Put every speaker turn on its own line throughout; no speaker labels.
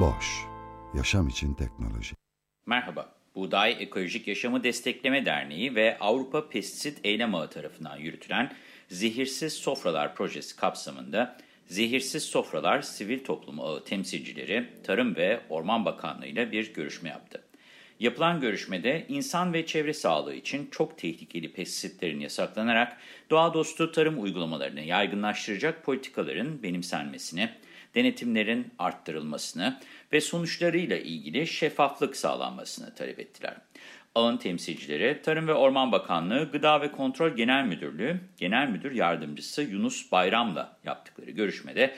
Boş, yaşam için teknoloji.
Merhaba, Buğday Ekolojik Yaşamı Destekleme Derneği ve Avrupa Pestisit Eylem Ağı tarafından yürütülen Zehirsiz Sofralar Projesi kapsamında Zehirsiz Sofralar Sivil Toplum Ağı temsilcileri Tarım ve Orman Bakanlığı ile bir görüşme yaptı. Yapılan görüşmede insan ve çevre sağlığı için çok tehlikeli pestisitlerin yasaklanarak doğa dostu tarım uygulamalarını yaygınlaştıracak politikaların benimsenmesini, denetimlerin arttırılmasını ve sonuçlarıyla ilgili şeffaflık sağlanmasını talep ettiler. Ağın temsilcileri Tarım ve Orman Bakanlığı Gıda ve Kontrol Genel Müdürlüğü Genel Müdür Yardımcısı Yunus Bayram'la yaptıkları görüşmede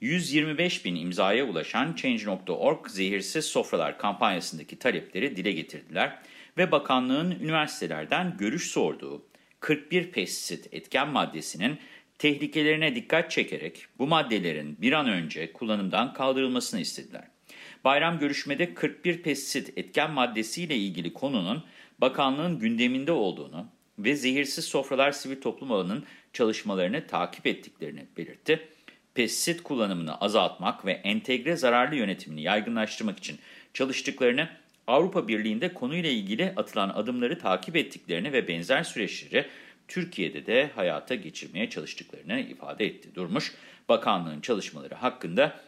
125 bin imzaya ulaşan Change.org Zehirsiz Sofralar kampanyasındaki talepleri dile getirdiler ve bakanlığın üniversitelerden görüş sorduğu 41 pestisit etken maddesinin tehlikelerine dikkat çekerek bu maddelerin bir an önce kullanımdan kaldırılmasını istediler. Bayram görüşmede 41 pestisit etken maddesiyle ilgili konunun bakanlığın gündeminde olduğunu ve Zehirsiz Sofralar Sivil Toplum Ağı'nın çalışmalarını takip ettiklerini belirtti. Pestisit kullanımını azaltmak ve entegre zararlı yönetimini yaygınlaştırmak için çalıştıklarını, Avrupa Birliği'nde konuyla ilgili atılan adımları takip ettiklerini ve benzer süreçleri Türkiye'de de hayata geçirmeye çalıştıklarını ifade etti. Durmuş, bakanlığın çalışmaları hakkında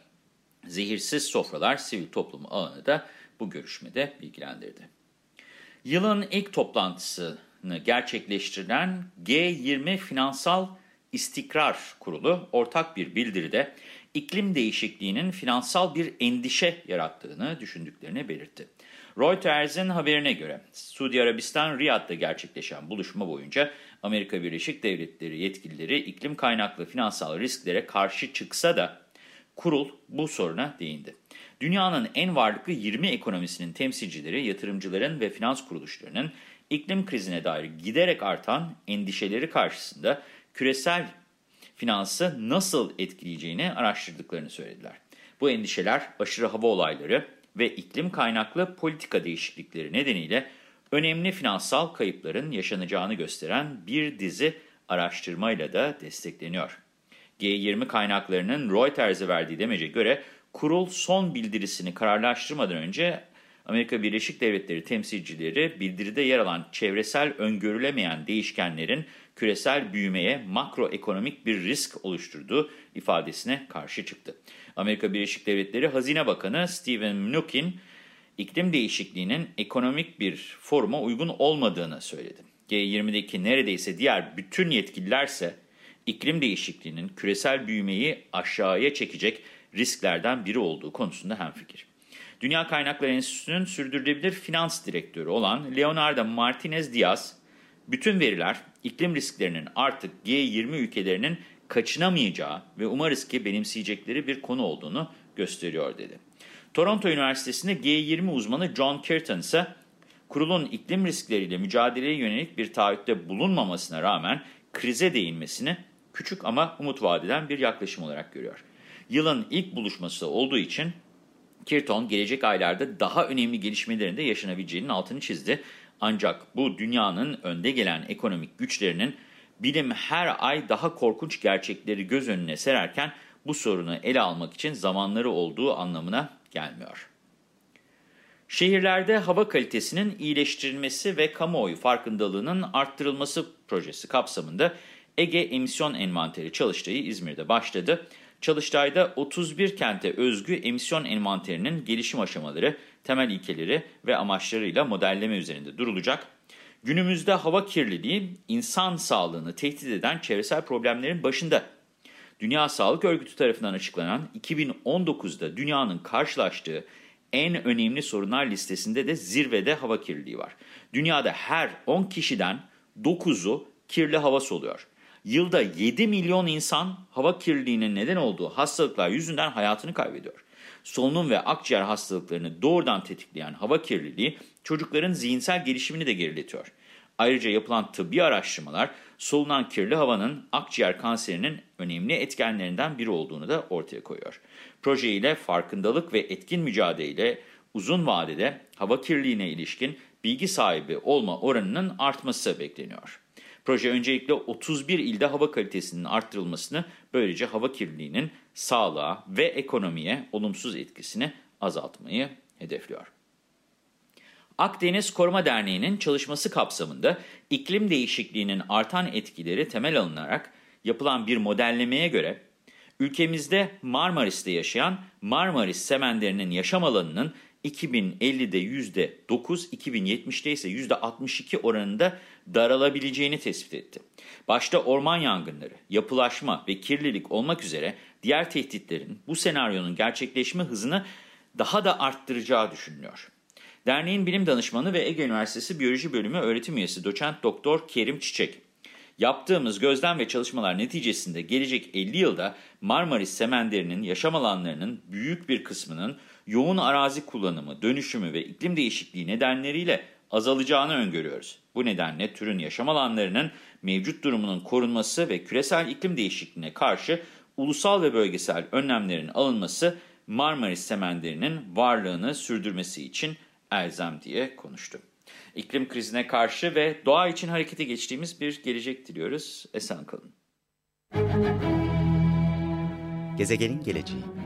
Zehirsiz Sofralar Sivil Toplum Ağı'nı da bu görüşmede bilgilendirdi. Yılın ilk toplantısını gerçekleştirilen G20 Finansal İstikrar Kurulu ortak bir bildiride iklim değişikliğinin finansal bir endişe yarattığını düşündüklerini belirtti. Reuters'in haberine göre Suudi Arabistan Riyad'da gerçekleşen buluşma boyunca Amerika Birleşik Devletleri yetkilileri iklim kaynaklı finansal risklere karşı çıksa da kurul bu soruna değindi. Dünyanın en varlıklı 20 ekonomisinin temsilcileri, yatırımcıların ve finans kuruluşlarının iklim krizine dair giderek artan endişeleri karşısında küresel finansı nasıl etkileyeceğini araştırdıklarını söylediler. Bu endişeler aşırı hava olayları ve iklim kaynaklı politika değişiklikleri nedeniyle önemli finansal kayıpların yaşanacağını gösteren bir dizi araştırmayla da destekleniyor. G20 kaynaklarının Reuters'e verdiği demece göre kurul son bildirisini kararlaştırmadan önce Amerika Birleşik Devletleri temsilcileri bildiride yer alan çevresel öngörülemeyen değişkenlerin küresel büyümeye makroekonomik bir risk oluşturduğu ifadesine karşı çıktı. Amerika Birleşik Devletleri Hazine Bakanı Steven Mnuchin, iklim değişikliğinin ekonomik bir forma uygun olmadığını söyledi. G20'deki neredeyse diğer bütün yetkililerse iklim değişikliğinin küresel büyümeyi aşağıya çekecek risklerden biri olduğu konusunda hemfikir. Dünya Kaynakları Enstitüsü'nün sürdürülebilir finans direktörü olan Leonardo Martinez Diaz, bütün veriler iklim risklerinin artık G20 ülkelerinin kaçınamayacağı ve umarız ki benimseyecekleri bir konu olduğunu gösteriyor dedi. Toronto Üniversitesi'nde G20 uzmanı John Curtin ise kurulun iklim riskleriyle mücadeleye yönelik bir taahhütte bulunmamasına rağmen krize değinmesini küçük ama umut vadeden bir yaklaşım olarak görüyor. Yılın ilk buluşması olduğu için Kirton gelecek aylarda daha önemli gelişmelerin de yaşanabileceğinin altını çizdi. Ancak bu dünyanın önde gelen ekonomik güçlerinin bilim her ay daha korkunç gerçekleri göz önüne sererken bu sorunu ele almak için zamanları olduğu anlamına gelmiyor. Şehirlerde hava kalitesinin iyileştirilmesi ve kamuoyu farkındalığının arttırılması projesi kapsamında Ege Emisyon Envanteri çalıştayı İzmir'de başladı. Çalıştay'da 31 kente özgü emisyon envanterinin gelişim aşamaları, temel ilkeleri ve amaçlarıyla modelleme üzerinde durulacak. Günümüzde hava kirliliği insan sağlığını tehdit eden çevresel problemlerin başında. Dünya Sağlık Örgütü tarafından açıklanan 2019'da dünyanın karşılaştığı en önemli sorunlar listesinde de zirvede hava kirliliği var. Dünyada her 10 kişiden 9'u kirli hava soluyor. yılda 7 milyon insan hava kirliliğinin neden olduğu hastalıklar yüzünden hayatını kaybediyor. Solunum ve akciğer hastalıklarını doğrudan tetikleyen hava kirliliği çocukların zihinsel gelişimini de geriletiyor. Ayrıca yapılan tıbbi araştırmalar solunan kirli havanın akciğer kanserinin önemli etkenlerinden biri olduğunu da ortaya koyuyor. Proje ile farkındalık ve etkin mücadele uzun vadede hava kirliliğine ilişkin bilgi sahibi olma oranının artması bekleniyor. Proje öncelikle 31 ilde hava kalitesinin arttırılmasını, böylece hava kirliliğinin sağlığa ve ekonomiye olumsuz etkisini azaltmayı hedefliyor. Akdeniz Koruma Derneği'nin çalışması kapsamında iklim değişikliğinin artan etkileri temel alınarak yapılan bir modellemeye göre, ülkemizde Marmaris'te yaşayan Marmaris semenlerinin yaşam alanının 2050'de %9, 2070'de ise %62 oranında daralabileceğini tespit etti. Başta orman yangınları, yapılaşma ve kirlilik olmak üzere diğer tehditlerin bu senaryonun gerçekleşme hızını daha da arttıracağı düşünülüyor. Derneğin bilim danışmanı ve Ege Üniversitesi Biyoloji Bölümü öğretim üyesi doçent doktor Kerim Çiçek, Yaptığımız gözlem ve çalışmalar neticesinde gelecek 50 yılda Marmaris semenderinin yaşam alanlarının büyük bir kısmının yoğun arazi kullanımı, dönüşümü ve iklim değişikliği nedenleriyle azalacağını öngörüyoruz. Bu nedenle türün yaşam alanlarının mevcut durumunun korunması ve küresel iklim değişikliğine karşı ulusal ve bölgesel önlemlerin alınması Marmaris semenderinin varlığını sürdürmesi için elzem diye konuştu. İklim krizine karşı ve doğa için harekete geçtiğimiz bir gelecek diliyoruz. Esen kalın.
Gezegenin geleceği